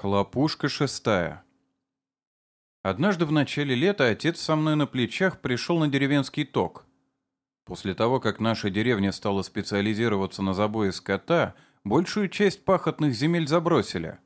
Хлопушка шестая. Однажды в начале лета отец со мной на плечах пришел на деревенский ток. После того, как наша деревня стала специализироваться на забое скота, большую часть пахотных земель забросили.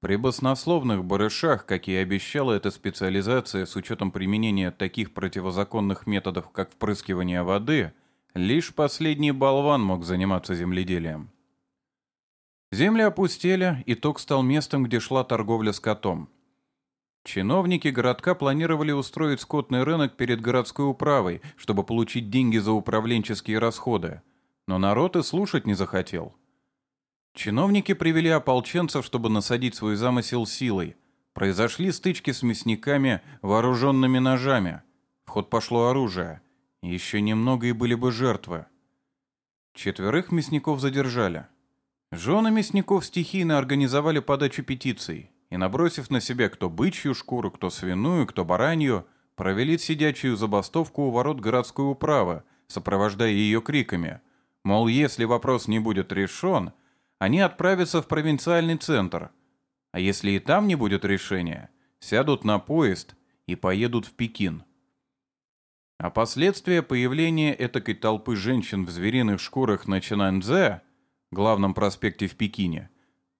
При баснословных барышах, как и обещала эта специализация с учетом применения таких противозаконных методов, как впрыскивание воды, лишь последний болван мог заниматься земледелием. Земли опустели, и ток стал местом, где шла торговля скотом. Чиновники городка планировали устроить скотный рынок перед городской управой, чтобы получить деньги за управленческие расходы. Но народ и слушать не захотел. Чиновники привели ополченцев, чтобы насадить свой замысел силой. Произошли стычки с мясниками, вооруженными ножами. В ход пошло оружие. Еще немного и были бы жертвы. Четверых мясников задержали. Жены мясников стихийно организовали подачу петиций и, набросив на себя кто бычью шкуру, кто свиную, кто баранью, провели сидячую забастовку у ворот городской управы, сопровождая ее криками. Мол, если вопрос не будет решен, они отправятся в провинциальный центр. А если и там не будет решения, сядут на поезд и поедут в Пекин. А последствия появления этакой толпы женщин в звериных шкурах на Чананзе – главном проспекте в Пекине,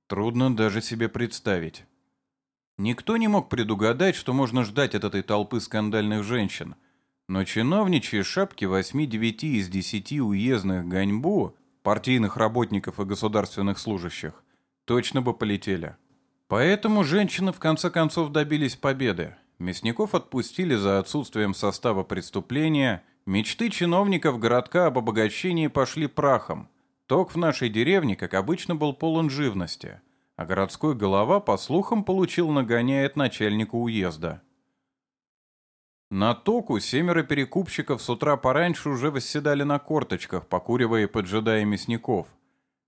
трудно даже себе представить. Никто не мог предугадать, что можно ждать от этой толпы скандальных женщин, но чиновничьи шапки 8-9 из 10 уездных ганьбу, партийных работников и государственных служащих, точно бы полетели. Поэтому женщины в конце концов добились победы. Мясников отпустили за отсутствием состава преступления, мечты чиновников городка об обогащении пошли прахом – Ток в нашей деревне, как обычно, был полон живности, а городской голова, по слухам, получил нагоняя от начальника уезда. На току семеро перекупщиков с утра пораньше уже восседали на корточках, покуривая и поджидая мясников.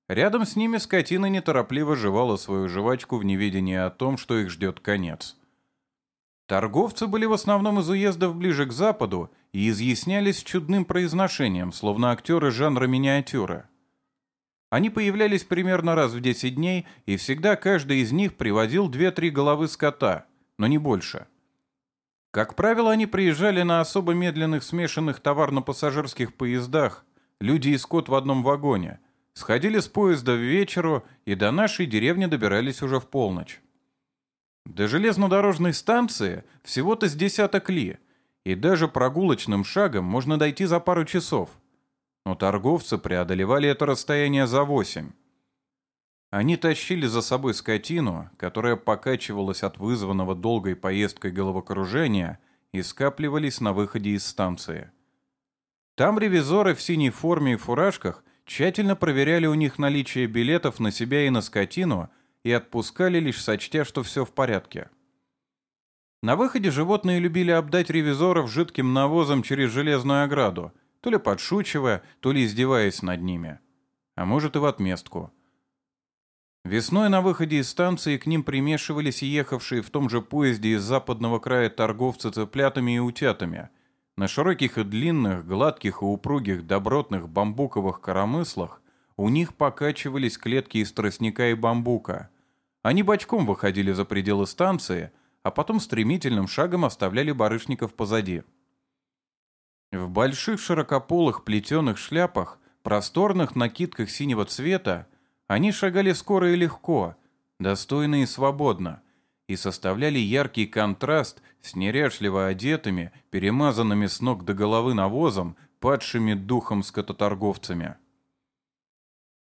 Рядом с ними скотина неторопливо жевала свою жвачку в неведении о том, что их ждет конец. Торговцы были в основном из уездов ближе к западу и изъяснялись чудным произношением, словно актеры жанра миниатюры. Они появлялись примерно раз в 10 дней, и всегда каждый из них приводил 2-3 головы скота, но не больше. Как правило, они приезжали на особо медленных смешанных товарно-пассажирских поездах, люди и скот в одном вагоне, сходили с поезда в вечеру и до нашей деревни добирались уже в полночь. До железнодорожной станции всего-то с десяток ли, и даже прогулочным шагом можно дойти за пару часов – но торговцы преодолевали это расстояние за восемь. Они тащили за собой скотину, которая покачивалась от вызванного долгой поездкой головокружения и скапливались на выходе из станции. Там ревизоры в синей форме и фуражках тщательно проверяли у них наличие билетов на себя и на скотину и отпускали лишь сочтя, что все в порядке. На выходе животные любили обдать ревизоров жидким навозом через железную ограду – то ли подшучивая, то ли издеваясь над ними. А может и в отместку. Весной на выходе из станции к ним примешивались ехавшие в том же поезде из западного края торговцы цыплятами и утятами. На широких и длинных, гладких и упругих добротных бамбуковых коромыслах у них покачивались клетки из тростника и бамбука. Они бочком выходили за пределы станции, а потом стремительным шагом оставляли барышников позади. В больших широкополых плетеных шляпах, просторных накидках синего цвета, они шагали скоро и легко, достойно и свободно, и составляли яркий контраст с неряшливо одетыми, перемазанными с ног до головы навозом, падшими духом скототорговцами.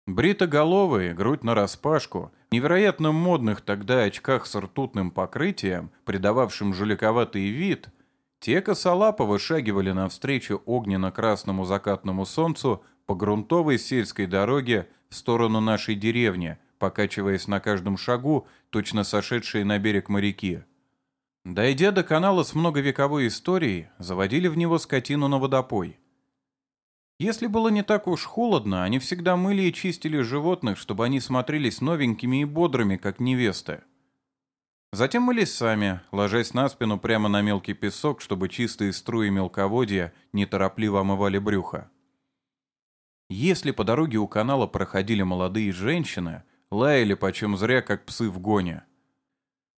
Бритоголовые, грудь нараспашку, невероятно модных тогда очках с ртутным покрытием, придававшим жуликоватый вид – те косолапо вышагивали навстречу огненно-красному закатному солнцу по грунтовой сельской дороге в сторону нашей деревни, покачиваясь на каждом шагу, точно сошедшие на берег моряки. Дойдя до канала с многовековой историей, заводили в него скотину на водопой. Если было не так уж холодно, они всегда мыли и чистили животных, чтобы они смотрелись новенькими и бодрыми, как невесты. Затем мылись сами, ложась на спину прямо на мелкий песок, чтобы чистые струи мелководья неторопливо омывали брюхо. Если по дороге у канала проходили молодые женщины, лаяли почем зря, как псы в гоне.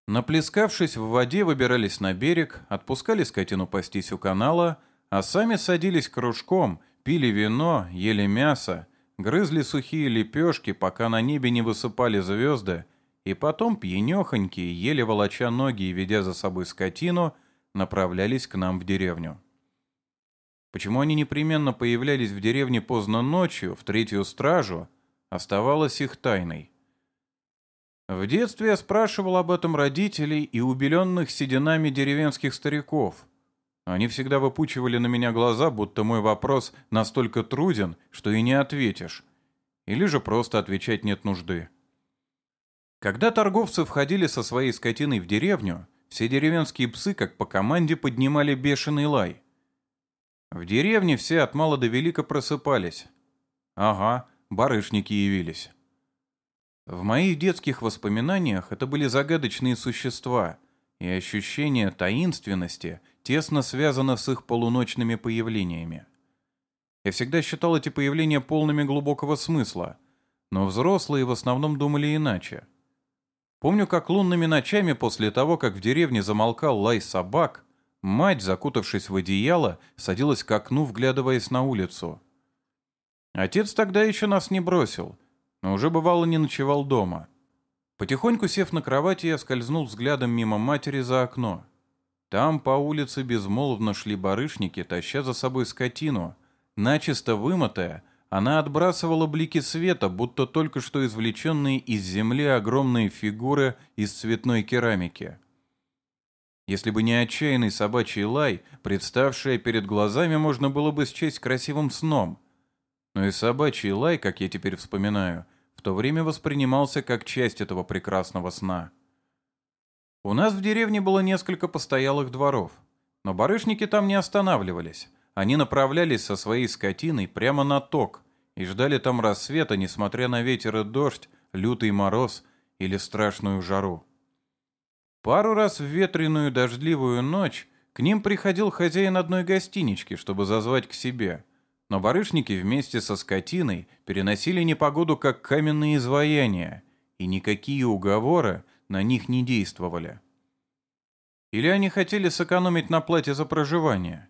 Наплескавшись в воде, выбирались на берег, отпускали скотину пастись у канала, а сами садились кружком, пили вино, ели мясо, грызли сухие лепешки, пока на небе не высыпали звезды, и потом пьянехонькие, еле волоча ноги и ведя за собой скотину, направлялись к нам в деревню. Почему они непременно появлялись в деревне поздно ночью, в третью стражу, оставалось их тайной. В детстве я спрашивал об этом родителей и убеленных сединами деревенских стариков. Они всегда выпучивали на меня глаза, будто мой вопрос настолько труден, что и не ответишь. Или же просто отвечать нет нужды. Когда торговцы входили со своей скотиной в деревню, все деревенские псы, как по команде, поднимали бешеный лай. В деревне все от мала до велика просыпались. Ага, барышники явились. В моих детских воспоминаниях это были загадочные существа, и ощущение таинственности тесно связано с их полуночными появлениями. Я всегда считал эти появления полными глубокого смысла, но взрослые в основном думали иначе. Помню, как лунными ночами после того, как в деревне замолкал лай собак, Мать, закутавшись в одеяло, садилась к окну, вглядываясь на улицу. Отец тогда еще нас не бросил, но уже бывало не ночевал дома. Потихоньку сев на кровати, я скользнул взглядом мимо матери за окно. Там по улице безмолвно шли барышники, таща за собой скотину. Начисто вымытая, она отбрасывала блики света, будто только что извлеченные из земли огромные фигуры из цветной керамики. Если бы не отчаянный собачий лай, представшее перед глазами можно было бы счесть красивым сном. Но и собачий лай, как я теперь вспоминаю, в то время воспринимался как часть этого прекрасного сна. У нас в деревне было несколько постоялых дворов, но барышники там не останавливались. Они направлялись со своей скотиной прямо на ток и ждали там рассвета, несмотря на ветер и дождь, лютый мороз или страшную жару. Пару раз в ветреную дождливую ночь к ним приходил хозяин одной гостинички, чтобы зазвать к себе. Но барышники вместе со скотиной переносили непогоду как каменные изваяния, и никакие уговоры на них не действовали. Или они хотели сэкономить на плате за проживание?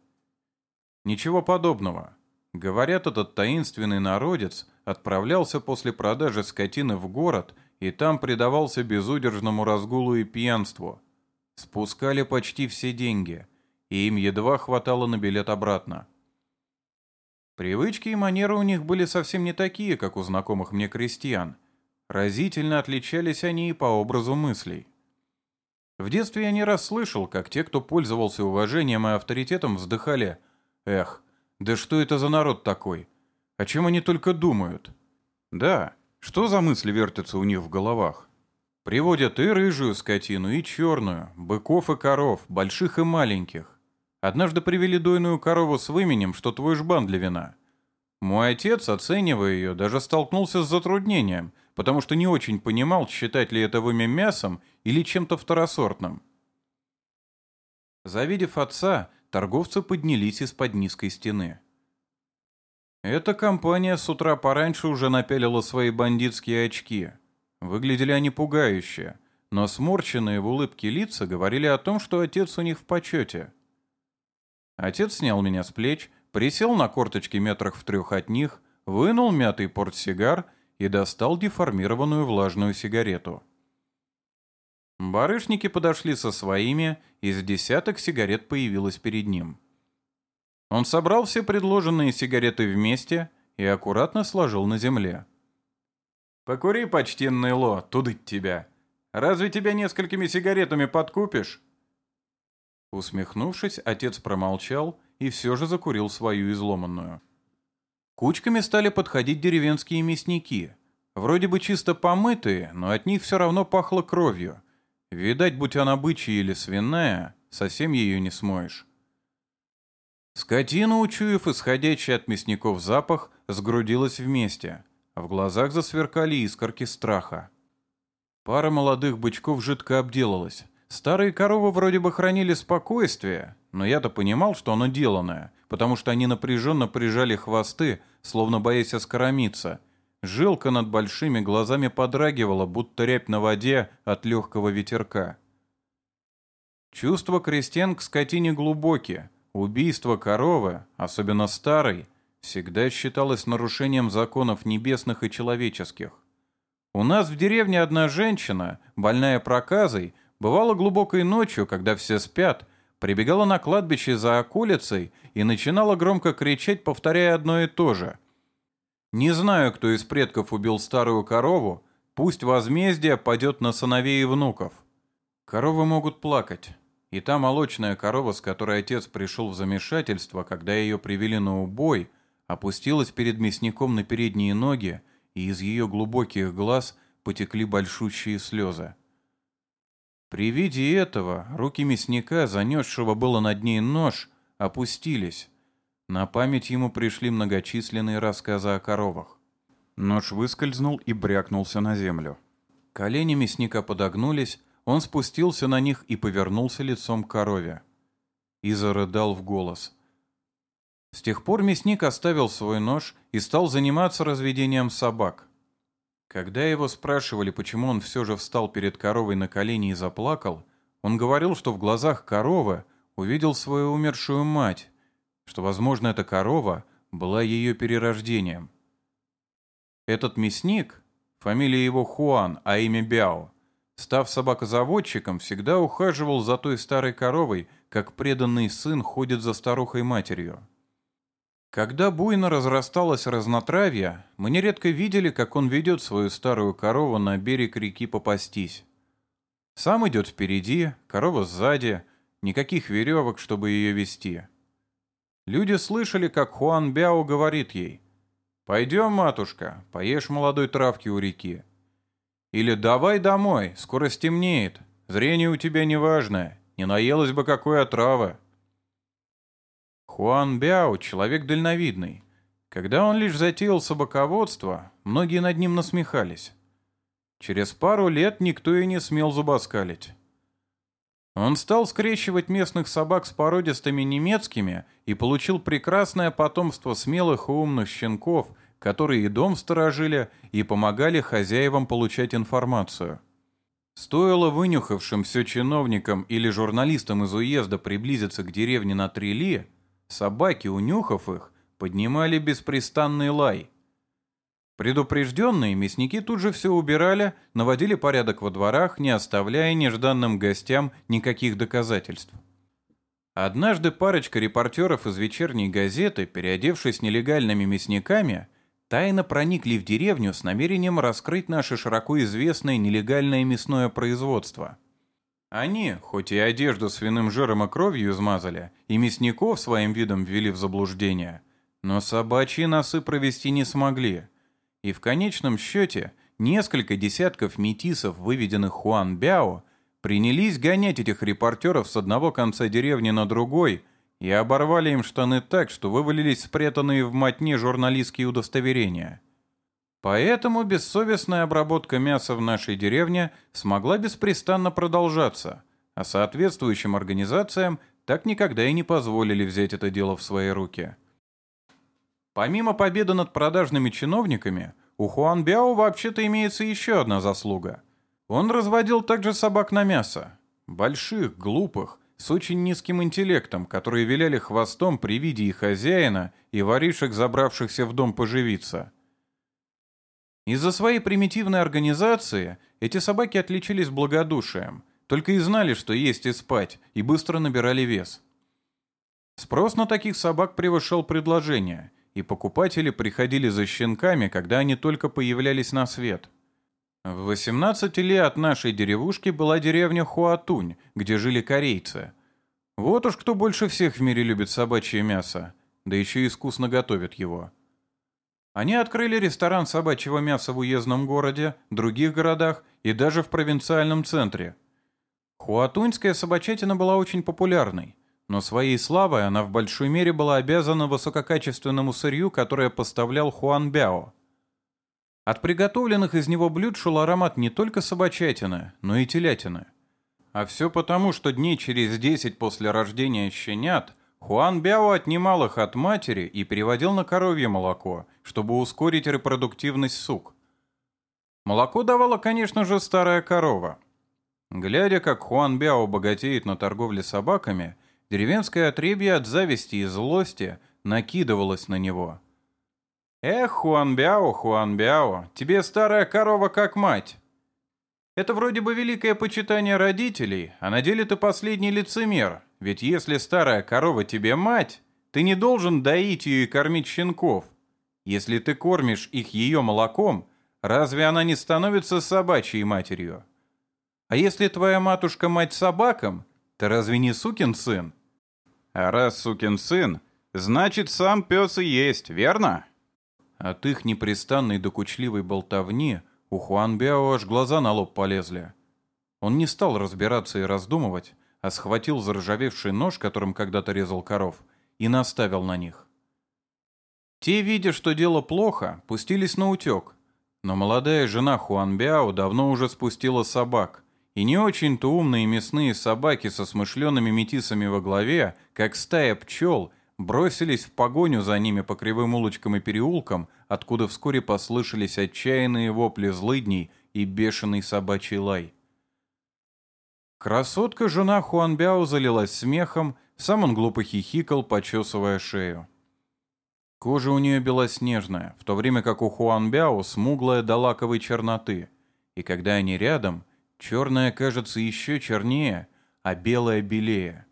Ничего подобного. Говорят, этот таинственный народец отправлялся после продажи скотины в город и там предавался безудержному разгулу и пьянству. Спускали почти все деньги, и им едва хватало на билет обратно. Привычки и манеры у них были совсем не такие, как у знакомых мне крестьян. Разительно отличались они и по образу мыслей. В детстве я не раз слышал, как те, кто пользовался уважением и авторитетом, вздыхали «Эх, да что это за народ такой? О чем они только думают?» Да, что за мысли вертятся у них в головах? Приводят и рыжую скотину, и черную, быков и коров, больших и маленьких. Однажды привели дойную корову с выменем, что твой жбан для вина. Мой отец, оценивая ее, даже столкнулся с затруднением, потому что не очень понимал, считать ли это вымя мясом или чем-то второсортным. Завидев отца, торговцы поднялись из-под низкой стены. Эта компания с утра пораньше уже напялила свои бандитские очки. Выглядели они пугающе, но сморченные в улыбке лица говорили о том, что отец у них в почете. Отец снял меня с плеч, присел на корточки метрах в трех от них, вынул мятый портсигар и достал деформированную влажную сигарету. Барышники подошли со своими, из десяток сигарет появилось перед ним. Он собрал все предложенные сигареты вместе и аккуратно сложил на земле. «Покури, почтенный Ло, тудыть тебя. Разве тебя несколькими сигаретами подкупишь?» Усмехнувшись, отец промолчал и все же закурил свою изломанную. Кучками стали подходить деревенские мясники. Вроде бы чисто помытые, но от них все равно пахло кровью. Видать, будь она бычья или свиная, совсем ее не смоешь. Скотина, учуяв исходящий от мясников запах, сгрудилась вместе, в глазах засверкали искорки страха. Пара молодых бычков жидко обделалась. Старые коровы вроде бы хранили спокойствие, но я-то понимал, что оно деланное, потому что они напряженно прижали хвосты, словно боясь оскоромиться. Жилка над большими глазами подрагивала, будто рябь на воде от легкого ветерка. Чувства крестьян к скотине глубокие. Убийство коровы, особенно старой, всегда считалось нарушением законов небесных и человеческих. У нас в деревне одна женщина, больная проказой, бывала глубокой ночью, когда все спят, прибегала на кладбище за околицей и начинала громко кричать, повторяя одно и то же. Не знаю, кто из предков убил старую корову, пусть возмездие падет на сыновей и внуков. Коровы могут плакать. И та молочная корова, с которой отец пришел в замешательство, когда ее привели на убой, опустилась перед мясником на передние ноги, и из ее глубоких глаз потекли большущие слезы. При виде этого руки мясника, занесшего было над ней нож, опустились. На память ему пришли многочисленные рассказы о коровах. Нож выскользнул и брякнулся на землю. Колени мясника подогнулись, он спустился на них и повернулся лицом к корове. И зарыдал в голос. С тех пор мясник оставил свой нож и стал заниматься разведением собак. Когда его спрашивали, почему он все же встал перед коровой на колени и заплакал, он говорил, что в глазах коровы увидел свою умершую мать, что, возможно, эта корова была ее перерождением. Этот мясник, фамилия его Хуан, а имя Бяо, став собакозаводчиком, всегда ухаживал за той старой коровой, как преданный сын ходит за старухой-матерью. Когда буйно разрасталось разнотравье, мы нередко видели, как он ведет свою старую корову на берег реки попастись. Сам идет впереди, корова сзади, никаких веревок, чтобы ее вести. Люди слышали, как Хуан Бяо говорит ей «Пойдем, матушка, поешь молодой травки у реки». Или «Давай домой, скоро стемнеет, зрение у тебя неважное, не наелась бы какой отравы». Хуан Бяо — человек дальновидный. Когда он лишь затеял собаководство, многие над ним насмехались. Через пару лет никто и не смел зубоскалить. Он стал скрещивать местных собак с породистыми немецкими и получил прекрасное потомство смелых и умных щенков, которые и дом сторожили, и помогали хозяевам получать информацию. Стоило вынюхавшим все чиновникам или журналистам из уезда приблизиться к деревне на три ли, Собаки, унюхав их, поднимали беспрестанный лай. Предупрежденные мясники тут же все убирали, наводили порядок во дворах, не оставляя нежданным гостям никаких доказательств. Однажды парочка репортеров из вечерней газеты, переодевшись нелегальными мясниками, тайно проникли в деревню с намерением раскрыть наше широко известное нелегальное мясное производство – они, хоть и одежду свиным жиром и кровью измазали, и мясников своим видом ввели в заблуждение, но собачьи носы провести не смогли. И в конечном счете несколько десятков метисов, выведенных Хуан Бяо, принялись гонять этих репортеров с одного конца деревни на другой и оборвали им штаны так, что вывалились спрятанные в мотне журналистские удостоверения. Поэтому бессовестная обработка мяса в нашей деревне смогла беспрестанно продолжаться, а соответствующим организациям так никогда и не позволили взять это дело в свои руки. Помимо победы над продажными чиновниками, у Хуан Бяо вообще-то имеется еще одна заслуга. Он разводил также собак на мясо. Больших, глупых, с очень низким интеллектом, которые виляли хвостом при виде и хозяина, и воришек, забравшихся в дом поживиться – из-за своей примитивной организации эти собаки отличились благодушием, только и знали, что есть и спать, и быстро набирали вес. Спрос на таких собак превышал предложение, и покупатели приходили за щенками, когда они только появлялись на свет. В 18 ли от нашей деревушки была деревня Хуатунь, где жили корейцы. Вот уж кто больше всех в мире любит собачье мясо, да еще и искусно готовит его. Они открыли ресторан собачьего мяса в уездном городе, других городах и даже в провинциальном центре. Хуатуньская собачатина была очень популярной, но своей славой она в большой мере была обязана высококачественному сырью, которое поставлял Хуан Бяо. От приготовленных из него блюд шел аромат не только собачатины, но и телятины. А все потому, что дней через десять после рождения щенят Хуан Бяо отнимал их от матери и переводил на коровье молоко, чтобы ускорить репродуктивность сук. Молоко давала, конечно же, старая корова. Глядя, как Хуан Бяо богатеет на торговле собаками, деревенское отребье от зависти и злости накидывалось на него. «Эх, Хуан Бяо, Хуан Бяо, тебе старая корова как мать!» Это вроде бы великое почитание родителей, а на деле ты последний лицемер. Ведь если старая корова тебе мать, ты не должен доить ее и кормить щенков. Если ты кормишь их ее молоком, разве она не становится собачьей матерью? А если твоя матушка мать собакам, ты разве не сукин сын? А раз сукин сын, значит сам пес и есть, верно? От их непрестанной докучливой болтовни у Хуанбяо аж глаза на лоб полезли. Он не стал разбираться и раздумывать, а схватил заржавевший нож, которым когда-то резал коров, и наставил на них. Те, видя, что дело плохо, пустились на утек, но молодая жена Хуанбяо давно уже спустила собак, и не очень-то умные мясные собаки со смышленными метисами во главе, как стая пчел, бросились в погоню за ними по кривым улочкам и переулкам, откуда вскоре послышались отчаянные вопли злыдней и бешеный собачий лай. Красотка жена Хуанбяо залилась смехом, сам он глупо хихикал, почесывая шею. Кожа у нее белоснежная, в то время как у Хуанбяо смуглая до лаковой черноты, и когда они рядом, черная кажется еще чернее, а белая белее.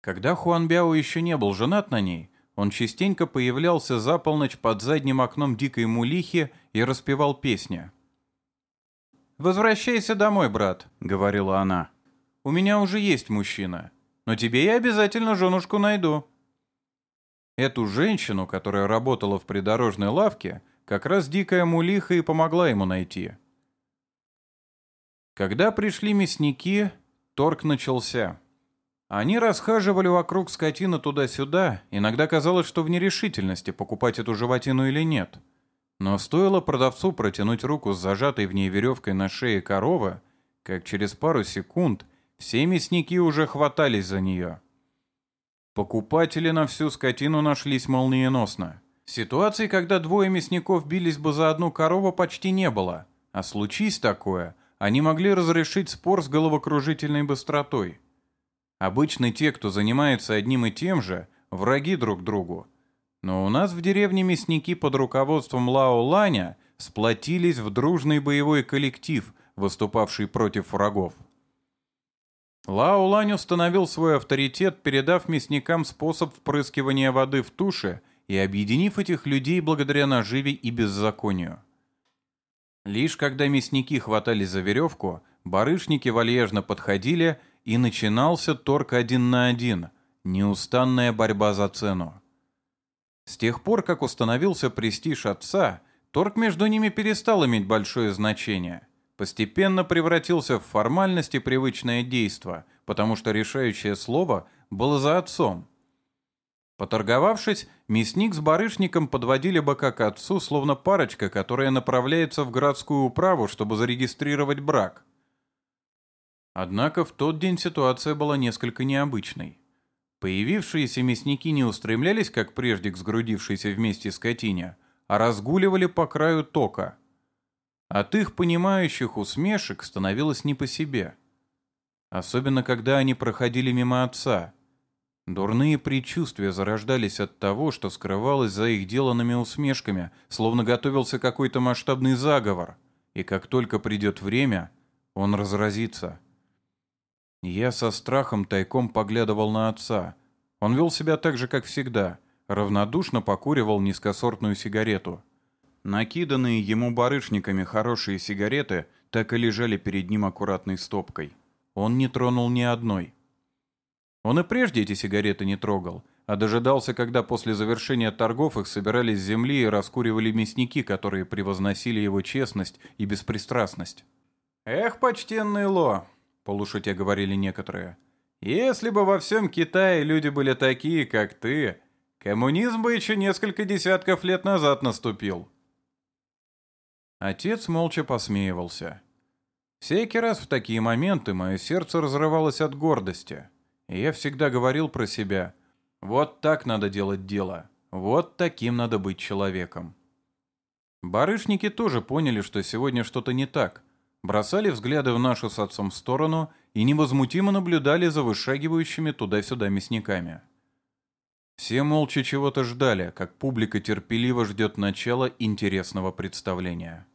Когда Хуан Бяо еще не был женат на ней, он частенько появлялся за полночь под задним окном дикой мулихи и распевал песни. «Возвращайся домой, брат», — говорила она. «У меня уже есть мужчина, но тебе я обязательно женушку найду». Эту женщину, которая работала в придорожной лавке, как раз дикая мулиха и помогла ему найти. Когда пришли мясники, торг начался. Они расхаживали вокруг скотины туда-сюда, иногда казалось, что в нерешительности, покупать эту животину или нет. Но стоило продавцу протянуть руку с зажатой в ней веревкой на шее коровы, как через пару секунд все мясники уже хватались за нее. Покупатели на всю скотину нашлись молниеносно. Ситуации, когда двое мясников бились бы за одну корову, почти не было. А случись такое, они могли разрешить спор с головокружительной быстротой. Обычно те, кто занимается одним и тем же, враги друг другу. Но у нас в деревне мясники под руководством Лао Ланя сплотились в дружный боевой коллектив, выступавший против врагов. Лао Лань установил свой авторитет, передав мясникам способ впрыскивания воды в туши и объединив этих людей благодаря наживе и беззаконию. Лишь когда мясники хватались за веревку, барышники вальяжно подходили и начинался торг один на один, неустанная борьба за цену. С тех пор, как установился престиж отца, торг между ними перестал иметь большое значение. Постепенно превратился в формальность и привычное действо, потому что решающее слово было за отцом. Поторговавшись, мясник с барышником подводили быка к отцу, словно парочка, которая направляется в городскую управу, чтобы зарегистрировать брак. Однако в тот день ситуация была несколько необычной. Появившиеся мясники не устремлялись, как прежде, к сгрудившейся вместе скотине, а разгуливали по краю тока. От их понимающих усмешек становилось не по себе. Особенно, когда они проходили мимо отца. Дурные предчувствия зарождались от того, что скрывалось за их деланными усмешками, словно готовился какой-то масштабный заговор, и как только придет время, он разразится. Я со страхом тайком поглядывал на отца. Он вел себя так же, как всегда, равнодушно покуривал низкосортную сигарету. Накиданные ему барышниками хорошие сигареты так и лежали перед ним аккуратной стопкой. Он не тронул ни одной. Он и прежде эти сигареты не трогал, а дожидался, когда после завершения торгов их собирались с земли и раскуривали мясники, которые превозносили его честность и беспристрастность. «Эх, почтенный Ло!» полушутя говорили некоторые. «Если бы во всем Китае люди были такие, как ты, коммунизм бы еще несколько десятков лет назад наступил». Отец молча посмеивался. Всякий раз в такие моменты мое сердце разрывалось от гордости, и я всегда говорил про себя «Вот так надо делать дело, вот таким надо быть человеком». Барышники тоже поняли, что сегодня что-то не так, бросали взгляды в нашу с отцом сторону и невозмутимо наблюдали за вышагивающими туда-сюда мясниками. Все молча чего-то ждали, как публика терпеливо ждет начала интересного представления.